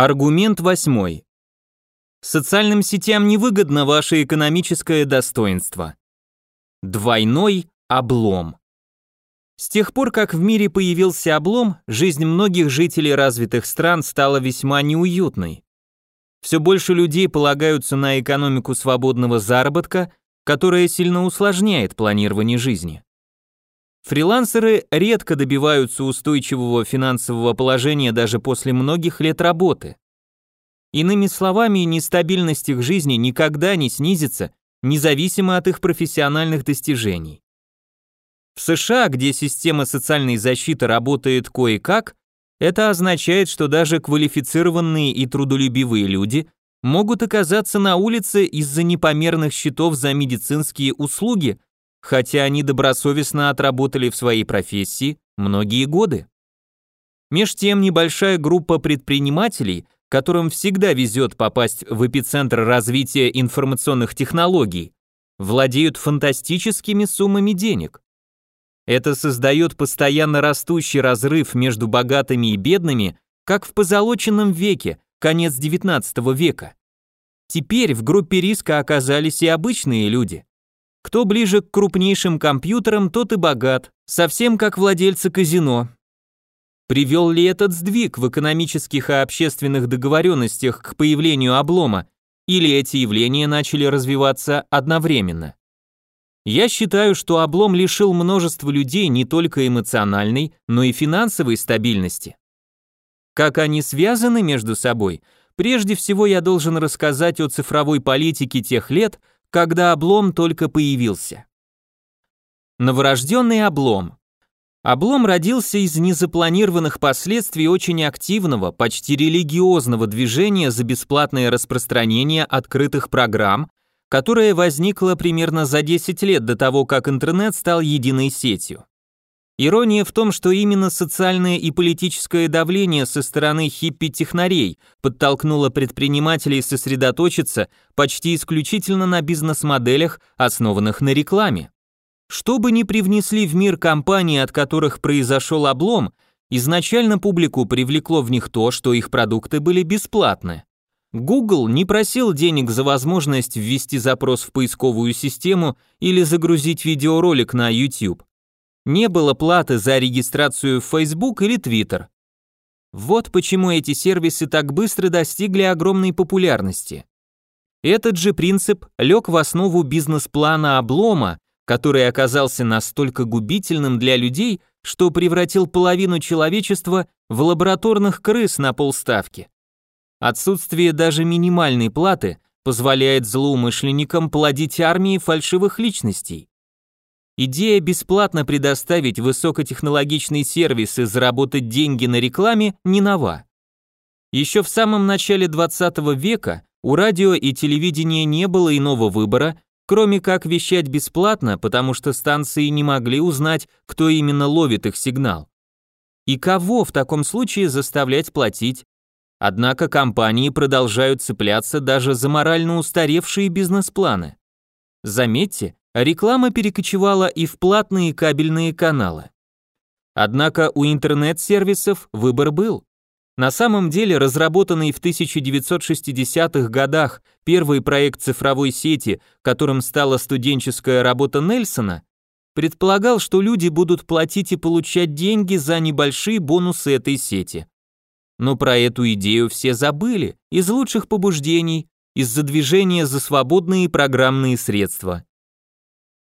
Аргумент восьмой. Социальным сетям невыгодно ваше экономическое достоинство. Двойной облом. С тех пор, как в мире появился облом, жизнь многих жителей развитых стран стала весьма неуютной. Все больше людей полагаются на экономику свободного заработка, которая сильно усложняет планирование жизни. Фрилансеры редко добиваются устойчивого финансового положения даже после многих лет работы. Иными словами, нестабильность их жизни никогда не снизится, независимо от их профессиональных достижений. В США, где система социальной защиты работает кое-как, это означает, что даже квалифицированные и трудолюбивые люди могут оказаться на улице из-за непомерных счетов за медицинские услуги, хотя они добросовестно отработали в своей профессии многие годы. Меж тем небольшая группа предпринимателей, которым всегда везет попасть в эпицентр развития информационных технологий, владеют фантастическими суммами денег. Это создает постоянно растущий разрыв между богатыми и бедными, как в позолоченном веке, конец XIX века. Теперь в группе риска оказались и обычные люди. Кто ближе к крупнейшим компьютерам, тот и богат, совсем как владельцы казино. Привел ли этот сдвиг в экономических и общественных договоренностях к появлению облома, или эти явления начали развиваться одновременно? Я считаю, что облом лишил множество людей не только эмоциональной, но и финансовой стабильности. Как они связаны между собой? Прежде всего я должен рассказать о цифровой политике тех лет, когда облом только появился. Новорожденный облом. Облом родился из незапланированных последствий очень активного, почти религиозного движения за бесплатное распространение открытых программ, которая возникла примерно за 10 лет до того, как интернет стал единой сетью. Ирония в том, что именно социальное и политическое давление со стороны хиппи-технарей подтолкнуло предпринимателей сосредоточиться почти исключительно на бизнес-моделях, основанных на рекламе. Что бы ни привнесли в мир компании, от которых произошел облом, изначально публику привлекло в них то, что их продукты были бесплатны. Google не просил денег за возможность ввести запрос в поисковую систему или загрузить видеоролик на YouTube. Не было платы за регистрацию в Facebook или Twitter. Вот почему эти сервисы так быстро достигли огромной популярности. Этот же принцип лег в основу бизнес-плана облома, который оказался настолько губительным для людей, что превратил половину человечества в лабораторных крыс на полставки. Отсутствие даже минимальной платы позволяет злоумышленникам плодить армии фальшивых личностей. Идея бесплатно предоставить высокотехнологичный сервис и заработать деньги на рекламе не нова. Еще в самом начале 20 века у радио и телевидения не было иного выбора, кроме как вещать бесплатно, потому что станции не могли узнать, кто именно ловит их сигнал. И кого в таком случае заставлять платить, Однако компании продолжают цепляться даже за морально устаревшие бизнес-планы. Заметьте, реклама перекочевала и в платные кабельные каналы. Однако у интернет-сервисов выбор был. На самом деле, разработанный в 1960-х годах первый проект цифровой сети, которым стала студенческая работа Нельсона, предполагал, что люди будут платить и получать деньги за небольшие бонусы этой сети. Но про эту идею все забыли, из лучших побуждений, из-за движения за свободные программные средства.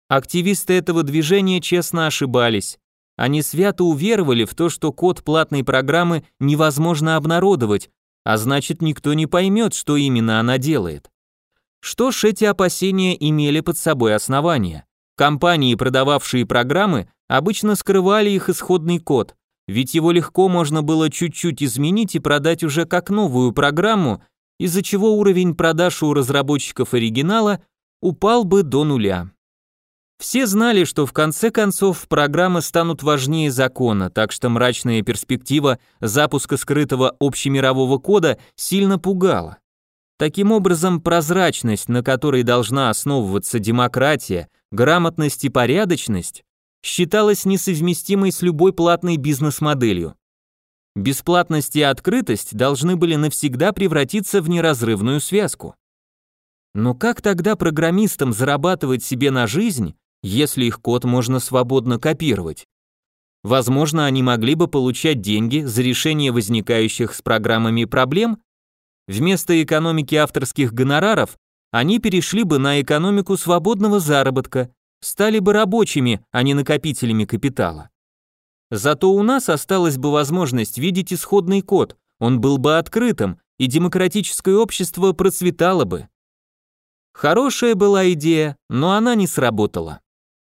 Активисты этого движения честно ошибались. Они свято уверовали в то, что код платной программы невозможно обнародовать, а значит никто не поймет, что именно она делает. Что ж, эти опасения имели под собой основания. Компании, продававшие программы, обычно скрывали их исходный код, ведь его легко можно было чуть-чуть изменить и продать уже как новую программу, из-за чего уровень продаж у разработчиков оригинала упал бы до нуля. Все знали, что в конце концов программы станут важнее закона, так что мрачная перспектива запуска скрытого общемирового кода сильно пугала. Таким образом, прозрачность, на которой должна основываться демократия, грамотность и порядочность, считалась несовместимой с любой платной бизнес-моделью. Бесплатность и открытость должны были навсегда превратиться в неразрывную связку. Но как тогда программистам зарабатывать себе на жизнь, если их код можно свободно копировать? Возможно, они могли бы получать деньги за решение возникающих с программами проблем? Вместо экономики авторских гонораров они перешли бы на экономику свободного заработка, стали бы рабочими, а не накопителями капитала. Зато у нас осталась бы возможность видеть исходный код, он был бы открытым, и демократическое общество процветало бы. Хорошая была идея, но она не сработала.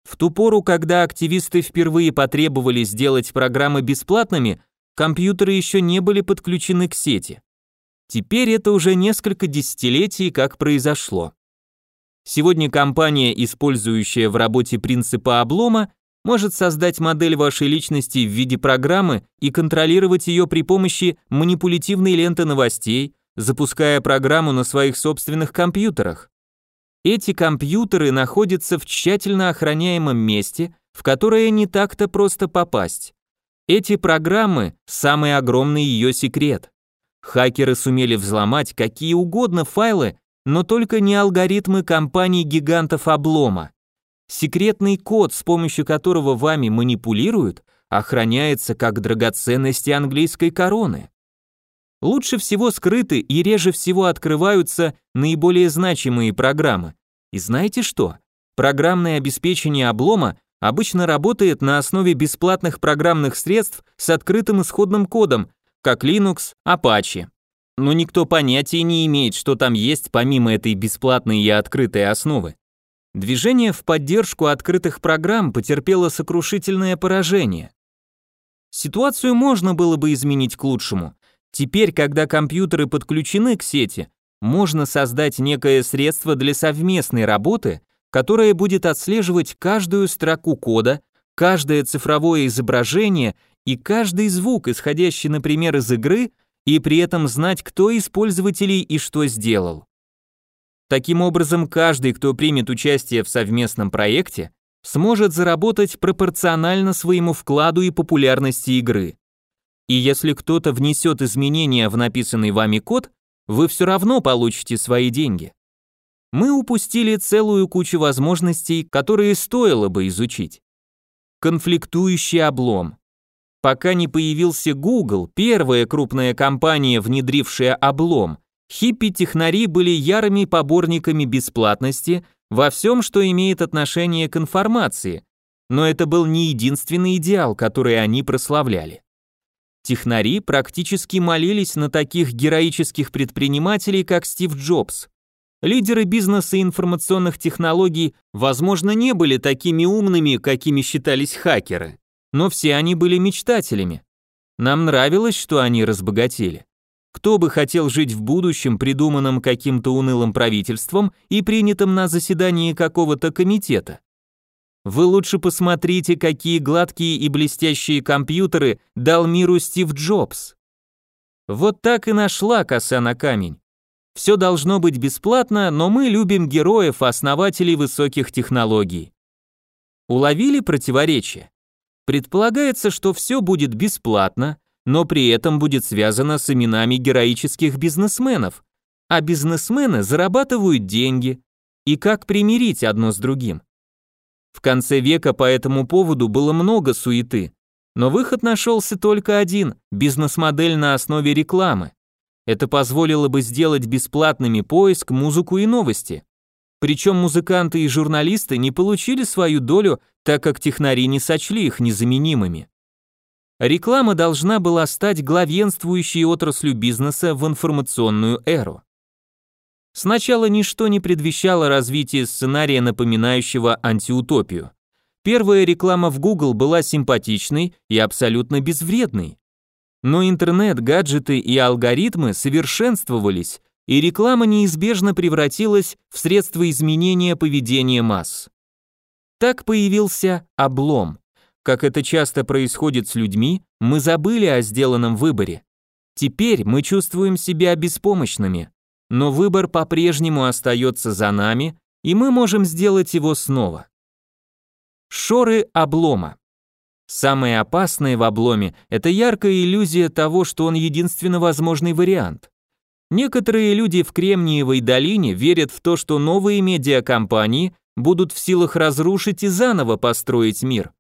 В ту пору, когда активисты впервые потребовали сделать программы бесплатными, компьютеры еще не были подключены к сети. Теперь это уже несколько десятилетий как произошло. Сегодня компания, использующая в работе принципа облома, может создать модель вашей личности в виде программы и контролировать ее при помощи манипулятивной ленты новостей, запуская программу на своих собственных компьютерах. Эти компьютеры находятся в тщательно охраняемом месте, в которое не так-то просто попасть. Эти программы – самый огромный ее секрет. Хакеры сумели взломать какие угодно файлы, но только не алгоритмы компаний-гигантов облома. Секретный код, с помощью которого вами манипулируют, охраняется как драгоценности английской короны. Лучше всего скрыты и реже всего открываются наиболее значимые программы. И знаете что? Программное обеспечение облома обычно работает на основе бесплатных программных средств с открытым исходным кодом, как Linux, Apache. Но никто понятия не имеет, что там есть помимо этой бесплатной и открытой основы. Движение в поддержку открытых программ потерпело сокрушительное поражение. Ситуацию можно было бы изменить к лучшему. Теперь, когда компьютеры подключены к сети, можно создать некое средство для совместной работы, которое будет отслеживать каждую строку кода, каждое цифровое изображение и каждый звук, исходящий, например, из игры, и при этом знать, кто из пользователей и что сделал. Таким образом, каждый, кто примет участие в совместном проекте, сможет заработать пропорционально своему вкладу и популярности игры. И если кто-то внесет изменения в написанный вами код, вы все равно получите свои деньги. Мы упустили целую кучу возможностей, которые стоило бы изучить. Конфликтующий облом. Пока не появился Google, первая крупная компания, внедрившая облом, Хиппи-технари были ярыми поборниками бесплатности во всем, что имеет отношение к информации, но это был не единственный идеал, который они прославляли. Технари практически молились на таких героических предпринимателей, как Стив Джобс. Лидеры бизнеса и информационных технологий, возможно, не были такими умными, какими считались хакеры, но все они были мечтателями. Нам нравилось, что они разбогатели. Кто бы хотел жить в будущем, придуманном каким-то унылым правительством и принятым на заседании какого-то комитета? Вы лучше посмотрите, какие гладкие и блестящие компьютеры дал миру Стив Джобс. Вот так и нашла коса на камень. Все должно быть бесплатно, но мы любим героев, основателей высоких технологий. Уловили противоречие? Предполагается, что все будет бесплатно, но при этом будет связано с именами героических бизнесменов, а бизнесмены зарабатывают деньги. И как примирить одно с другим? В конце века по этому поводу было много суеты, но выход нашелся только один – бизнес-модель на основе рекламы. Это позволило бы сделать бесплатными поиск, музыку и новости. Причем музыканты и журналисты не получили свою долю, так как технари не сочли их незаменимыми. Реклама должна была стать главенствующей отраслью бизнеса в информационную эру. Сначала ничто не предвещало развития сценария, напоминающего антиутопию. Первая реклама в Google была симпатичной и абсолютно безвредной. Но интернет, гаджеты и алгоритмы совершенствовались, и реклама неизбежно превратилась в средство изменения поведения масс. Так появился облом. Как это часто происходит с людьми, мы забыли о сделанном выборе. Теперь мы чувствуем себя беспомощными, но выбор по-прежнему остается за нами, и мы можем сделать его снова. Шоры облома. Самое опасное в обломе – это яркая иллюзия того, что он единственно возможный вариант. Некоторые люди в Кремниевой долине верят в то, что новые медиакомпании будут в силах разрушить и заново построить мир.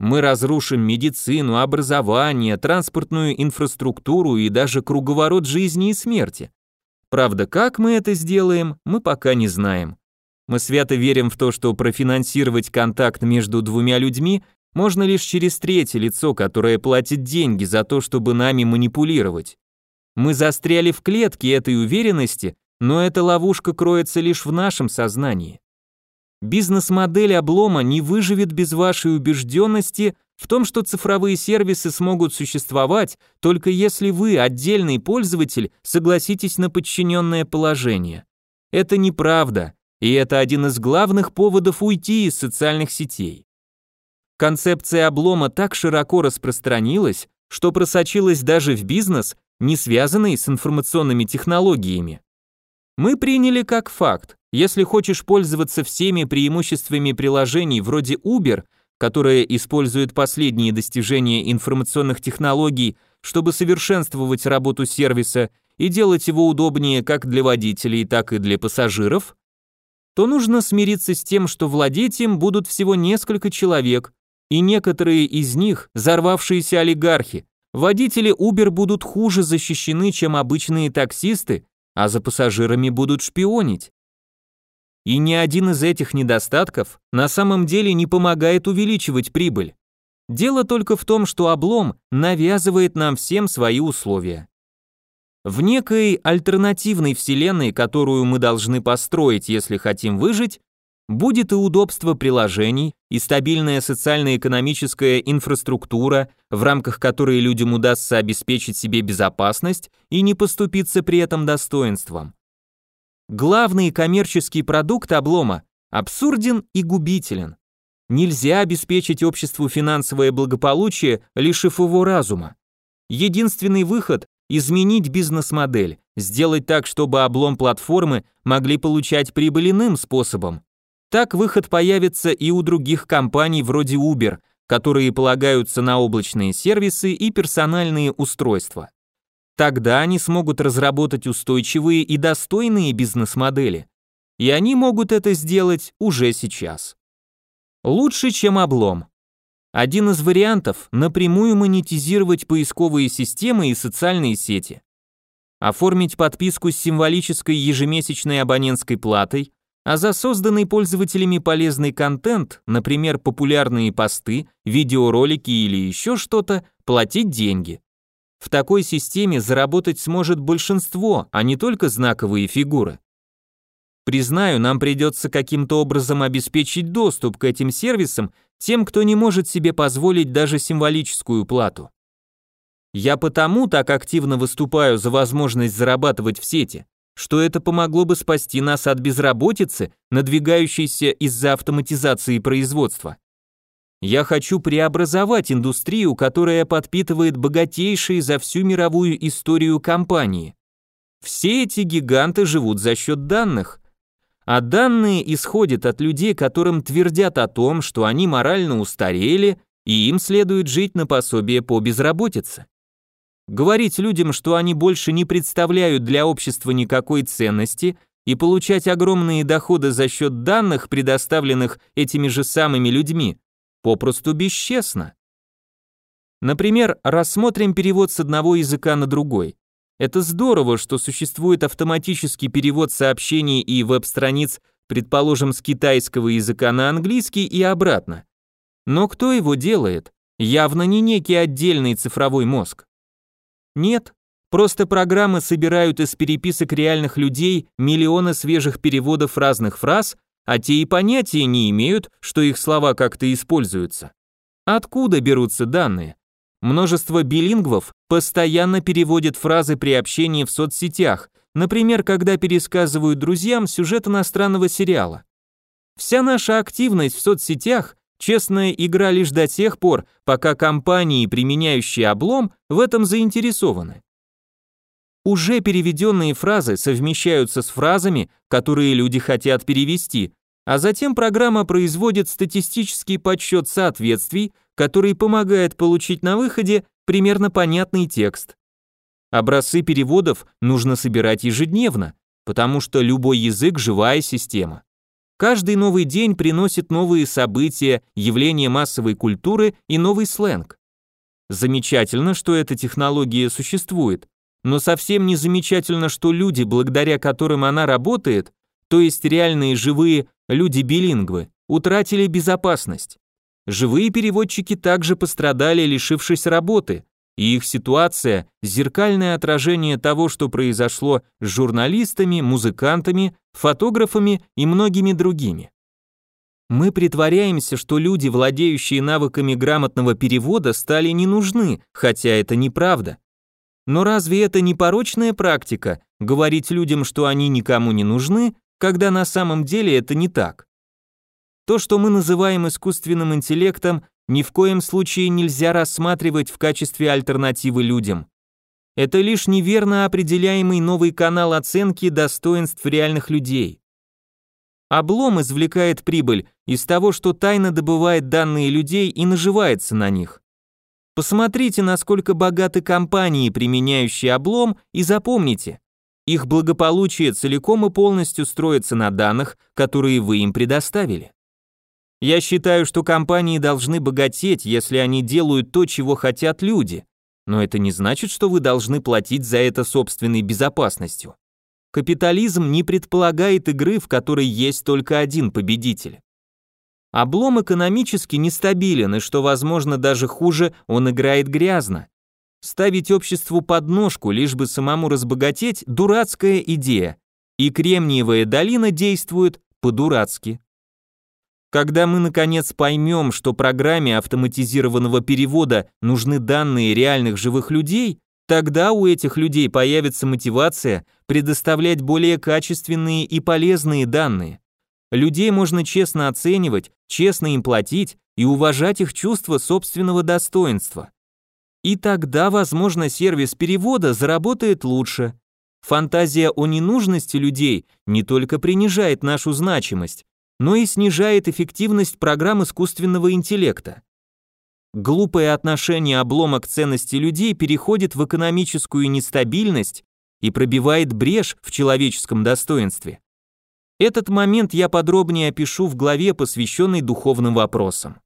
Мы разрушим медицину, образование, транспортную инфраструктуру и даже круговорот жизни и смерти. Правда, как мы это сделаем, мы пока не знаем. Мы свято верим в то, что профинансировать контакт между двумя людьми можно лишь через третье лицо, которое платит деньги за то, чтобы нами манипулировать. Мы застряли в клетке этой уверенности, но эта ловушка кроется лишь в нашем сознании. Бизнес-модель облома не выживет без вашей убежденности в том, что цифровые сервисы смогут существовать, только если вы, отдельный пользователь, согласитесь на подчиненное положение. Это неправда, и это один из главных поводов уйти из социальных сетей. Концепция облома так широко распространилась, что просочилась даже в бизнес, не связанный с информационными технологиями. Мы приняли как факт, если хочешь пользоваться всеми преимуществами приложений вроде Uber, которое использует последние достижения информационных технологий, чтобы совершенствовать работу сервиса и делать его удобнее как для водителей, так и для пассажиров, то нужно смириться с тем, что владеть им будут всего несколько человек, и некоторые из них взорвавшиеся олигархи. Водители Uber будут хуже защищены, чем обычные таксисты, а за пассажирами будут шпионить. И ни один из этих недостатков на самом деле не помогает увеличивать прибыль. Дело только в том, что облом навязывает нам всем свои условия. В некой альтернативной вселенной, которую мы должны построить, если хотим выжить, Будет и удобство приложений, и стабильная социально-экономическая инфраструктура, в рамках которой людям удастся обеспечить себе безопасность и не поступиться при этом достоинством. Главный коммерческий продукт облома абсурден и губителен. Нельзя обеспечить обществу финансовое благополучие, лишив его разума. Единственный выход – изменить бизнес-модель, сделать так, чтобы облом платформы могли получать прибыль иным способом, так выход появится и у других компаний вроде Uber, которые полагаются на облачные сервисы и персональные устройства. Тогда они смогут разработать устойчивые и достойные бизнес-модели. И они могут это сделать уже сейчас. Лучше, чем облом. Один из вариантов – напрямую монетизировать поисковые системы и социальные сети. Оформить подписку с символической ежемесячной абонентской платой, а за созданный пользователями полезный контент, например, популярные посты, видеоролики или еще что-то, платить деньги. В такой системе заработать сможет большинство, а не только знаковые фигуры. Признаю, нам придется каким-то образом обеспечить доступ к этим сервисам тем, кто не может себе позволить даже символическую плату. Я потому так активно выступаю за возможность зарабатывать в сети, что это помогло бы спасти нас от безработицы, надвигающейся из-за автоматизации производства. Я хочу преобразовать индустрию, которая подпитывает богатейшие за всю мировую историю компании. Все эти гиганты живут за счет данных, а данные исходят от людей, которым твердят о том, что они морально устарели и им следует жить на пособие по безработице. Говорить людям, что они больше не представляют для общества никакой ценности и получать огромные доходы за счет данных, предоставленных этими же самыми людьми, попросту бесчестно. Например, рассмотрим перевод с одного языка на другой. Это здорово, что существует автоматический перевод сообщений и веб-страниц, предположим, с китайского языка на английский и обратно. Но кто его делает? Явно не некий отдельный цифровой мозг. Нет, просто программы собирают из переписок реальных людей миллионы свежих переводов разных фраз, а те и понятия не имеют, что их слова как-то используются. Откуда берутся данные? Множество билингвов постоянно переводят фразы при общении в соцсетях, например, когда пересказывают друзьям сюжет иностранного сериала. Вся наша активность в соцсетях Честная игра лишь до тех пор, пока компании, применяющие облом, в этом заинтересованы. Уже переведенные фразы совмещаются с фразами, которые люди хотят перевести, а затем программа производит статистический подсчет соответствий, который помогает получить на выходе примерно понятный текст. Образцы переводов нужно собирать ежедневно, потому что любой язык – живая система. Каждый новый день приносит новые события, явления массовой культуры и новый сленг. Замечательно, что эта технология существует, но совсем не замечательно, что люди, благодаря которым она работает, то есть реальные живые люди-билингвы, утратили безопасность. Живые переводчики также пострадали, лишившись работы, и их ситуация – зеркальное отражение того, что произошло с журналистами, музыкантами, фотографами и многими другими. Мы притворяемся, что люди, владеющие навыками грамотного перевода, стали не нужны, хотя это неправда. Но разве это не порочная практика – говорить людям, что они никому не нужны, когда на самом деле это не так? То, что мы называем искусственным интеллектом, ни в коем случае нельзя рассматривать в качестве альтернативы людям. Это лишь неверно определяемый новый канал оценки достоинств реальных людей. Облом извлекает прибыль из того, что тайно добывает данные людей и наживается на них. Посмотрите, насколько богаты компании, применяющие облом, и запомните, их благополучие целиком и полностью строится на данных, которые вы им предоставили. Я считаю, что компании должны богатеть, если они делают то, чего хотят люди. Но это не значит, что вы должны платить за это собственной безопасностью. Капитализм не предполагает игры, в которой есть только один победитель. Облом экономически нестабилен, и что возможно даже хуже, он играет грязно. Ставить обществу подножку, лишь бы самому разбогатеть – дурацкая идея. И Кремниевая долина действует по-дурацки. Когда мы наконец поймем, что программе автоматизированного перевода нужны данные реальных живых людей, тогда у этих людей появится мотивация предоставлять более качественные и полезные данные. Людей можно честно оценивать, честно им платить и уважать их чувство собственного достоинства. И тогда, возможно, сервис перевода заработает лучше. Фантазия о ненужности людей не только принижает нашу значимость, но и снижает эффективность программ искусственного интеллекта. Глупое отношение облома к ценности людей переходит в экономическую нестабильность и пробивает брешь в человеческом достоинстве. Этот момент я подробнее опишу в главе, посвященной духовным вопросам.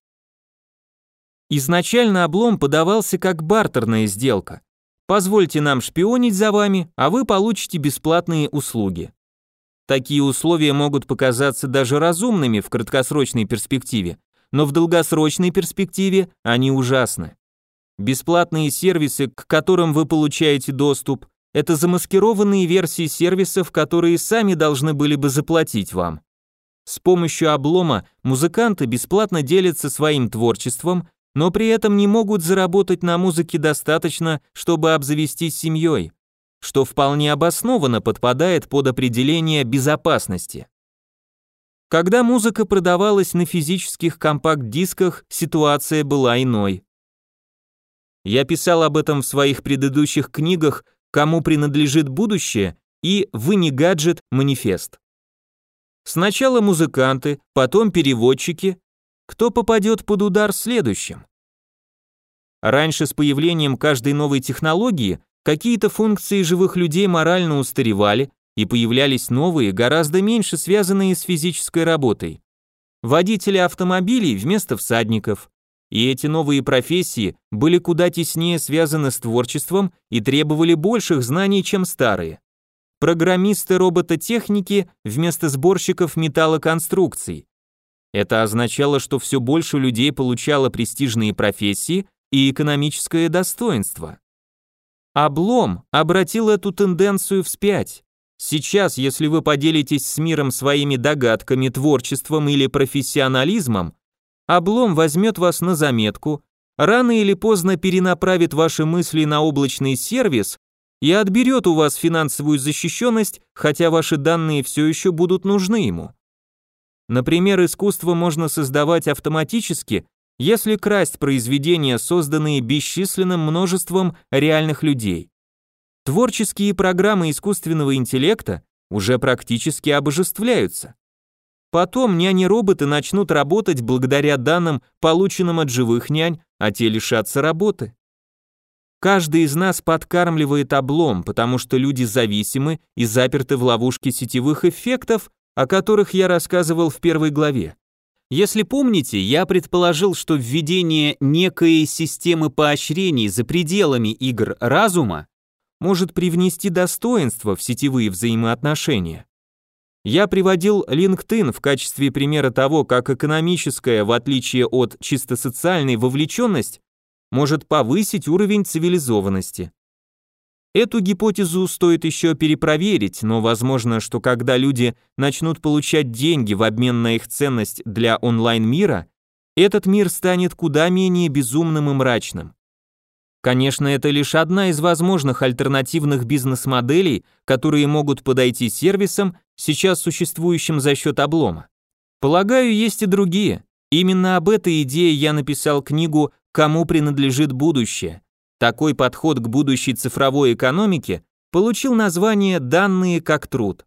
Изначально облом подавался как бартерная сделка. Позвольте нам шпионить за вами, а вы получите бесплатные услуги. Такие условия могут показаться даже разумными в краткосрочной перспективе, но в долгосрочной перспективе они ужасны. Бесплатные сервисы, к которым вы получаете доступ, это замаскированные версии сервисов, которые сами должны были бы заплатить вам. С помощью облома музыканты бесплатно делятся своим творчеством, но при этом не могут заработать на музыке достаточно, чтобы обзавестись семьей что вполне обоснованно подпадает под определение безопасности. Когда музыка продавалась на физических компакт-дисках, ситуация была иной. Я писал об этом в своих предыдущих книгах «Кому принадлежит будущее» и «Вы не гаджет. Манифест». Сначала музыканты, потом переводчики. Кто попадет под удар следующим? Раньше с появлением каждой новой технологии Какие-то функции живых людей морально устаревали, и появлялись новые, гораздо меньше связанные с физической работой. Водители автомобилей вместо всадников. И эти новые профессии были куда теснее связаны с творчеством и требовали больших знаний, чем старые. Программисты робототехники вместо сборщиков металлоконструкций. Это означало, что все больше людей получало престижные профессии и экономическое достоинство. Облом обратил эту тенденцию вспять. Сейчас, если вы поделитесь с миром своими догадками, творчеством или профессионализмом, облом возьмет вас на заметку, рано или поздно перенаправит ваши мысли на облачный сервис и отберет у вас финансовую защищенность, хотя ваши данные все еще будут нужны ему. Например, искусство можно создавать автоматически если красть произведения, созданные бесчисленным множеством реальных людей. Творческие программы искусственного интеллекта уже практически обожествляются. Потом няни-роботы начнут работать благодаря данным, полученным от живых нянь, а те лишатся работы. Каждый из нас подкармливает облом, потому что люди зависимы и заперты в ловушке сетевых эффектов, о которых я рассказывал в первой главе. Если помните, я предположил, что введение некой системы поощрений за пределами игр разума может привнести достоинство в сетевые взаимоотношения. Я приводил LinkedIn в качестве примера того, как экономическая, в отличие от чисто социальной вовлеченность, может повысить уровень цивилизованности. Эту гипотезу стоит еще перепроверить, но возможно, что когда люди начнут получать деньги в обмен на их ценность для онлайн-мира, этот мир станет куда менее безумным и мрачным. Конечно, это лишь одна из возможных альтернативных бизнес-моделей, которые могут подойти сервисам, сейчас существующим за счет облома. Полагаю, есть и другие. Именно об этой идее я написал книгу «Кому принадлежит будущее», такой подход к будущей цифровой экономике получил название «данные как труд».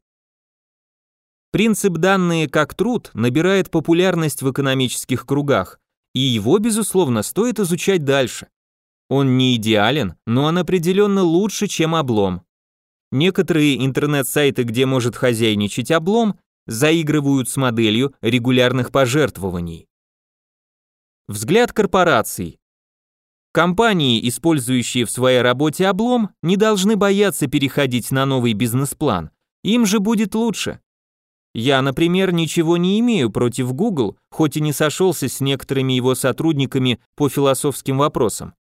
Принцип «данные как труд» набирает популярность в экономических кругах, и его, безусловно, стоит изучать дальше. Он не идеален, но он определенно лучше, чем облом. Некоторые интернет-сайты, где может хозяйничать облом, заигрывают с моделью регулярных пожертвований. Взгляд корпораций. Компании, использующие в своей работе облом, не должны бояться переходить на новый бизнес-план. Им же будет лучше. Я, например, ничего не имею против Google, хоть и не сошелся с некоторыми его сотрудниками по философским вопросам.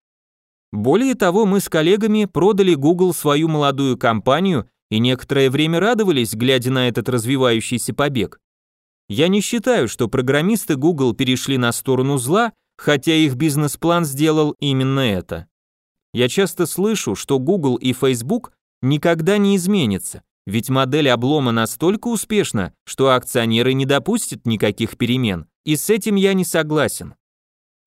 Более того, мы с коллегами продали Google свою молодую компанию и некоторое время радовались, глядя на этот развивающийся побег. Я не считаю, что программисты Google перешли на сторону зла хотя их бизнес-план сделал именно это. Я часто слышу, что Google и Facebook никогда не изменятся, ведь модель облома настолько успешна, что акционеры не допустят никаких перемен, и с этим я не согласен.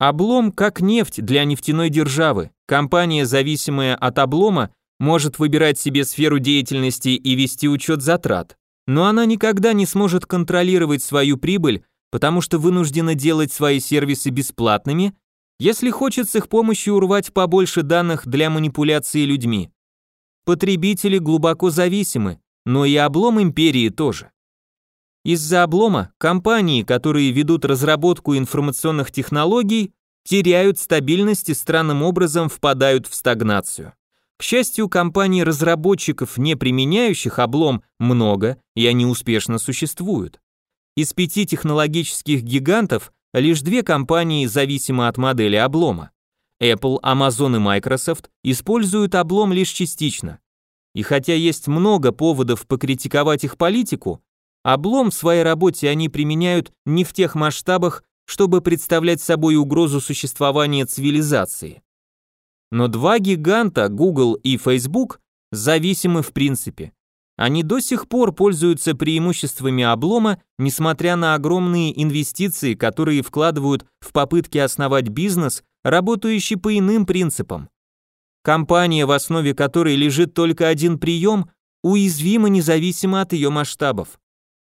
Облом как нефть для нефтяной державы. Компания, зависимая от облома, может выбирать себе сферу деятельности и вести учет затрат, но она никогда не сможет контролировать свою прибыль потому что вынуждена делать свои сервисы бесплатными, если хочет с их помощью урвать побольше данных для манипуляции людьми. Потребители глубоко зависимы, но и облом империи тоже. Из-за облома компании, которые ведут разработку информационных технологий, теряют стабильность и странным образом впадают в стагнацию. К счастью, компаний-разработчиков, не применяющих облом, много, и они успешно существуют. Из пяти технологических гигантов лишь две компании зависимы от модели облома. Apple, Amazon и Microsoft используют облом лишь частично. И хотя есть много поводов покритиковать их политику, облом в своей работе они применяют не в тех масштабах, чтобы представлять собой угрозу существования цивилизации. Но два гиганта, Google и Facebook, зависимы в принципе. Они до сих пор пользуются преимуществами облома, несмотря на огромные инвестиции, которые вкладывают в попытки основать бизнес, работающий по иным принципам. Компания, в основе которой лежит только один прием, уязвима независимо от ее масштабов.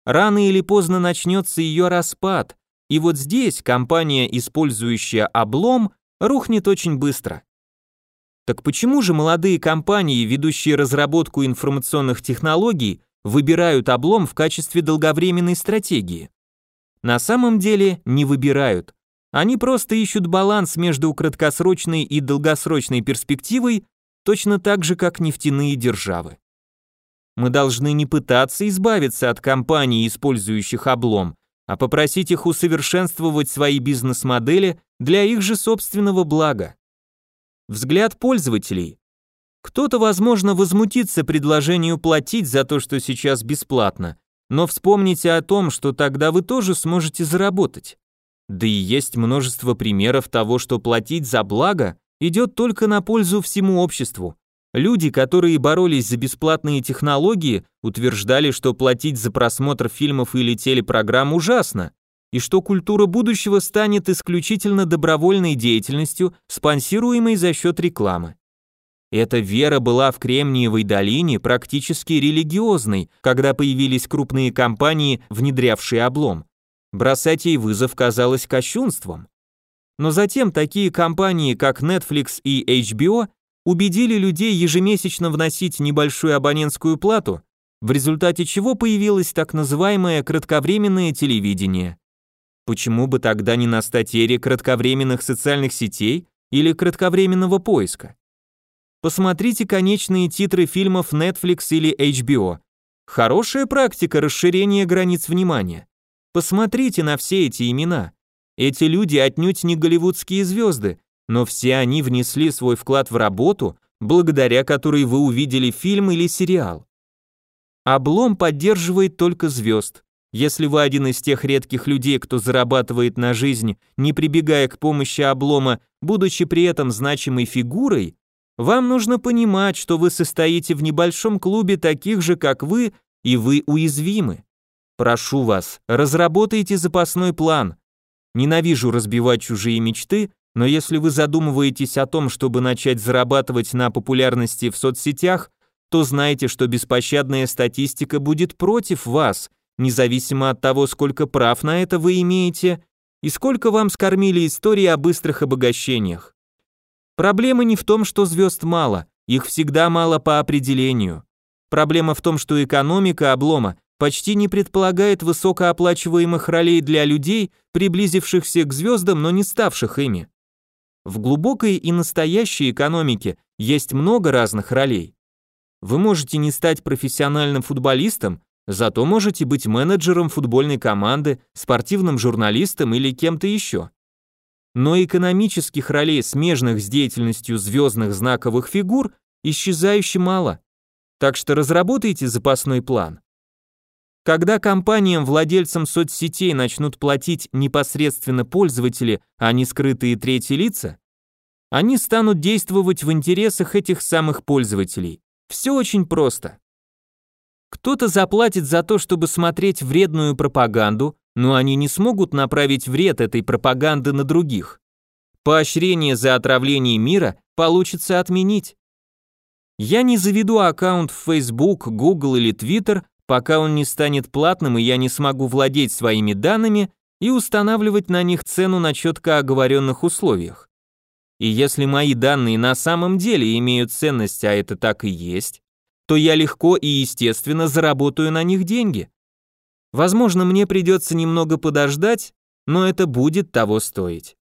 Рано или поздно начнется ее распад, и вот здесь компания, использующая облом, рухнет очень быстро. Так почему же молодые компании, ведущие разработку информационных технологий, выбирают облом в качестве долговременной стратегии? На самом деле не выбирают. Они просто ищут баланс между краткосрочной и долгосрочной перспективой, точно так же, как нефтяные державы. Мы должны не пытаться избавиться от компаний, использующих облом, а попросить их усовершенствовать свои бизнес-модели для их же собственного блага. Взгляд пользователей. Кто-то, возможно, возмутится предложению платить за то, что сейчас бесплатно, но вспомните о том, что тогда вы тоже сможете заработать. Да и есть множество примеров того, что платить за благо идет только на пользу всему обществу. Люди, которые боролись за бесплатные технологии, утверждали, что платить за просмотр фильмов или телепрограмм ужасно, и что культура будущего станет исключительно добровольной деятельностью, спонсируемой за счет рекламы. Эта вера была в Кремниевой долине практически религиозной, когда появились крупные компании, внедрявшие облом. бросать ей вызов казалось кощунством. Но затем такие компании, как Netflix и HBO, убедили людей ежемесячно вносить небольшую абонентскую плату, в результате чего появилось так называемое кратковременное телевидение. Почему бы тогда не настать эре кратковременных социальных сетей или кратковременного поиска? Посмотрите конечные титры фильмов Netflix или HBO. Хорошая практика расширения границ внимания. Посмотрите на все эти имена. Эти люди отнюдь не голливудские звезды, но все они внесли свой вклад в работу, благодаря которой вы увидели фильм или сериал. Облом поддерживает только звезд. Если вы один из тех редких людей, кто зарабатывает на жизнь, не прибегая к помощи облома, будучи при этом значимой фигурой, вам нужно понимать, что вы состоите в небольшом клубе таких же, как вы, и вы уязвимы. Прошу вас, разработайте запасной план, Ненавижу разбивать чужие мечты, но если вы задумываетесь о том, чтобы начать зарабатывать на популярности в соцсетях, то знайте, что беспощадная статистика будет против вас, независимо от того, сколько прав на это вы имеете и сколько вам скормили истории о быстрых обогащениях. Проблема не в том, что звезд мало, их всегда мало по определению. Проблема в том, что экономика облома почти не предполагает высокооплачиваемых ролей для людей, приблизившихся к звездам, но не ставших ими. В глубокой и настоящей экономике есть много разных ролей. Вы можете не стать профессиональным футболистом, зато можете быть менеджером футбольной команды, спортивным журналистом или кем-то еще. Но экономических ролей, смежных с деятельностью звездных знаковых фигур, исчезающе мало. Так что разработайте запасной план. Когда компаниям-владельцам соцсетей начнут платить непосредственно пользователи, а не скрытые третьи лица, они станут действовать в интересах этих самых пользователей. Все очень просто. Кто-то заплатит за то, чтобы смотреть вредную пропаганду, но они не смогут направить вред этой пропаганды на других. Поощрение за отравление мира получится отменить. Я не заведу аккаунт в Facebook, Google или Twitter, пока он не станет платным и я не смогу владеть своими данными и устанавливать на них цену на четко оговоренных условиях. И если мои данные на самом деле имеют ценность, а это так и есть, то я легко и естественно заработаю на них деньги. Возможно, мне придется немного подождать, но это будет того стоить.